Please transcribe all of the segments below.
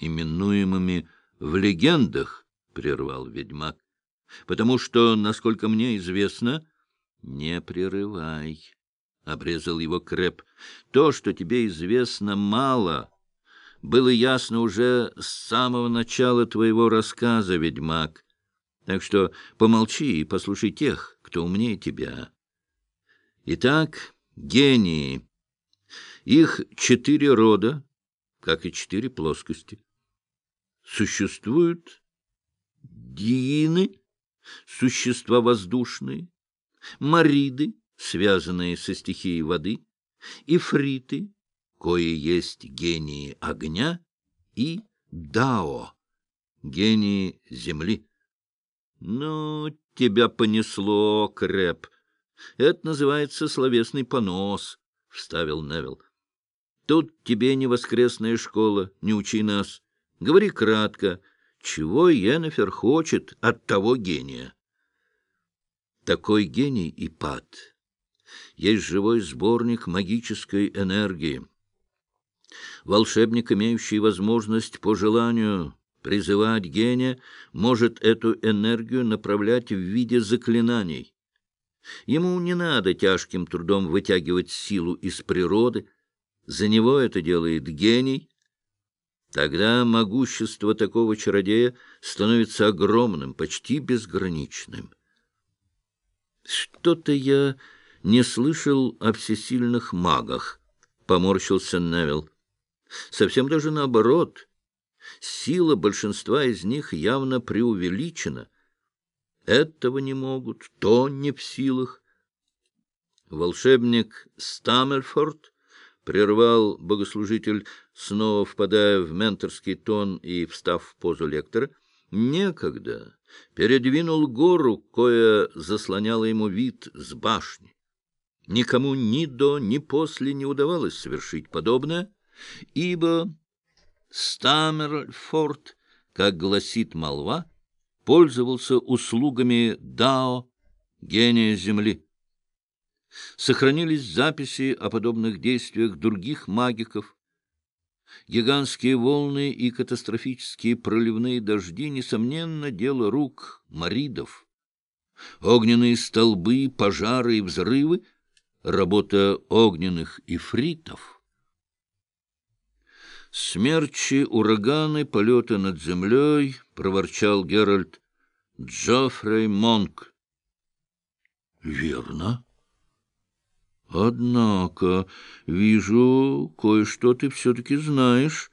именуемыми в легендах, — прервал ведьмак, — потому что, насколько мне известно, не прерывай, — обрезал его Крэп, — то, что тебе известно, мало. Было ясно уже с самого начала твоего рассказа, ведьмак. Так что помолчи и послушай тех, кто умнее тебя. Итак, гении. Их четыре рода, как и четыре плоскости. Существуют диины, существа воздушные, мариды, связанные со стихией воды, ифриты, кои есть гении огня, и дао, гении земли. Ну, тебя понесло, Крэп. Это называется словесный понос, — вставил Невил. Тут тебе не воскресная школа, не учи нас. Говори кратко, чего Йеннефер хочет от того гения. Такой гений и пад. Есть живой сборник магической энергии. Волшебник, имеющий возможность по желанию призывать гения, может эту энергию направлять в виде заклинаний. Ему не надо тяжким трудом вытягивать силу из природы, за него это делает гений. Тогда могущество такого чародея становится огромным, почти безграничным. Что-то я не слышал о всесильных магах, — поморщился Невилл. Совсем даже наоборот. Сила большинства из них явно преувеличена. Этого не могут, то не в силах. Волшебник Стаммельфорд прервал богослужитель, снова впадая в менторский тон и встав в позу лектора. Некогда передвинул гору, кое заслоняла ему вид с башни. Никому ни до, ни после не удавалось совершить подобное, ибо Стаммерфорд, как гласит молва, пользовался услугами Дао, гения Земли. Сохранились записи о подобных действиях других магиков. Гигантские волны и катастрофические проливные дожди, несомненно, дело рук маридов. Огненные столбы, пожары и взрывы — работа огненных ифритов. «Смерчи, ураганы, полеты над землей», — проворчал Геральт. «Джоффрей Монк». «Верно». «Однако, вижу, кое-что ты все-таки знаешь».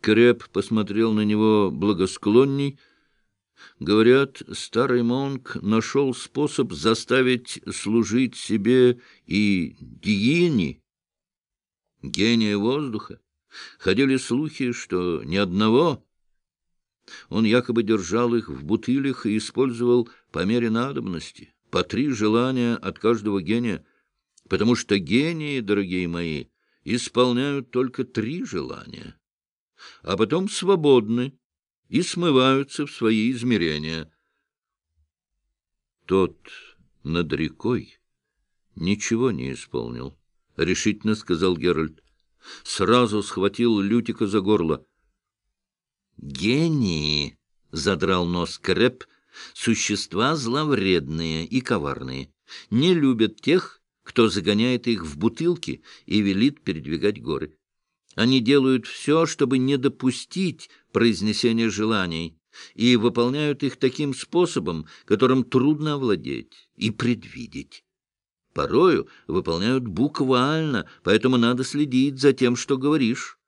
Креп посмотрел на него благосклонней. Говорят, старый монк нашел способ заставить служить себе и Диини, гения воздуха. Ходили слухи, что ни одного. Он якобы держал их в бутылях и использовал по мере надобности, по три желания от каждого гения — потому что гении, дорогие мои, исполняют только три желания, а потом свободны и смываются в свои измерения. Тот над рекой ничего не исполнил, — решительно сказал Геральт. Сразу схватил Лютика за горло. «Гении!» — задрал нос Крэп. «Существа зловредные и коварные, не любят тех, кто загоняет их в бутылки и велит передвигать горы. Они делают все, чтобы не допустить произнесения желаний, и выполняют их таким способом, которым трудно овладеть и предвидеть. Порою выполняют буквально, поэтому надо следить за тем, что говоришь.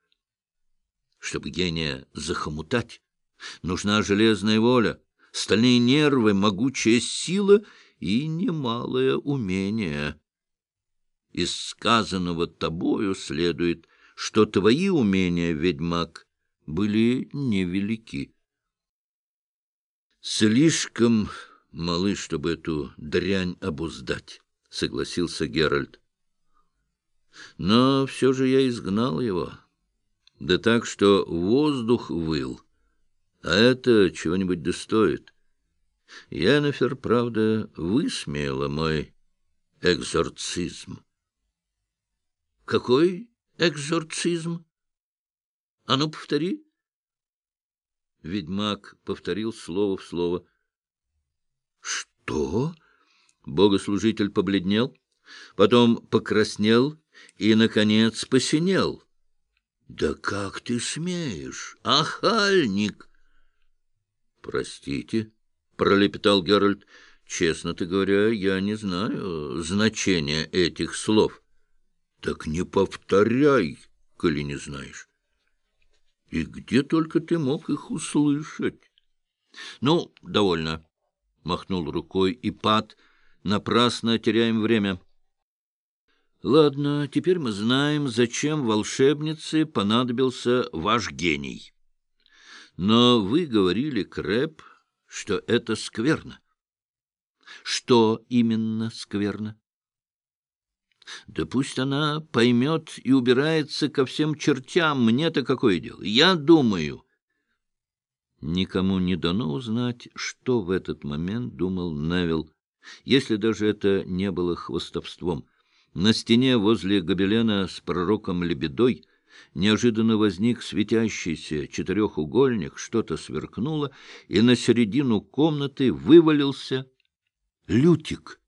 Чтобы гения захомутать, нужна железная воля, стальные нервы, могучая сила и немалое умение. Из сказанного тобою следует, что твои умения, ведьмак, были невелики. Слишком малы, чтобы эту дрянь обуздать, — согласился Геральт. Но все же я изгнал его. Да так, что воздух выл. А это чего-нибудь достоит. Янефер, правда, высмеяла мой экзорцизм. Какой экзорцизм? А ну, повтори. Ведьмак повторил слово в слово. — Что? Богослужитель побледнел, потом покраснел и, наконец, посинел. — Да как ты смеешь, ахальник! — Простите, — пролепетал Геральт, — честно-то говоря, я не знаю значения этих слов. — Так не повторяй, коли не знаешь. И где только ты мог их услышать? — Ну, довольно, — махнул рукой и пад. Напрасно теряем время. Ладно, теперь мы знаем, зачем волшебнице понадобился ваш гений. Но вы говорили, Крэп, что это скверно. Что именно скверно? Да пусть она поймет и убирается ко всем чертям, мне-то какое дело? Я думаю... Никому не дано узнать, что в этот момент думал Невилл если даже это не было хвостовством. На стене возле гобелена с пророком Лебедой неожиданно возник светящийся четырехугольник, что-то сверкнуло, и на середину комнаты вывалился Лютик —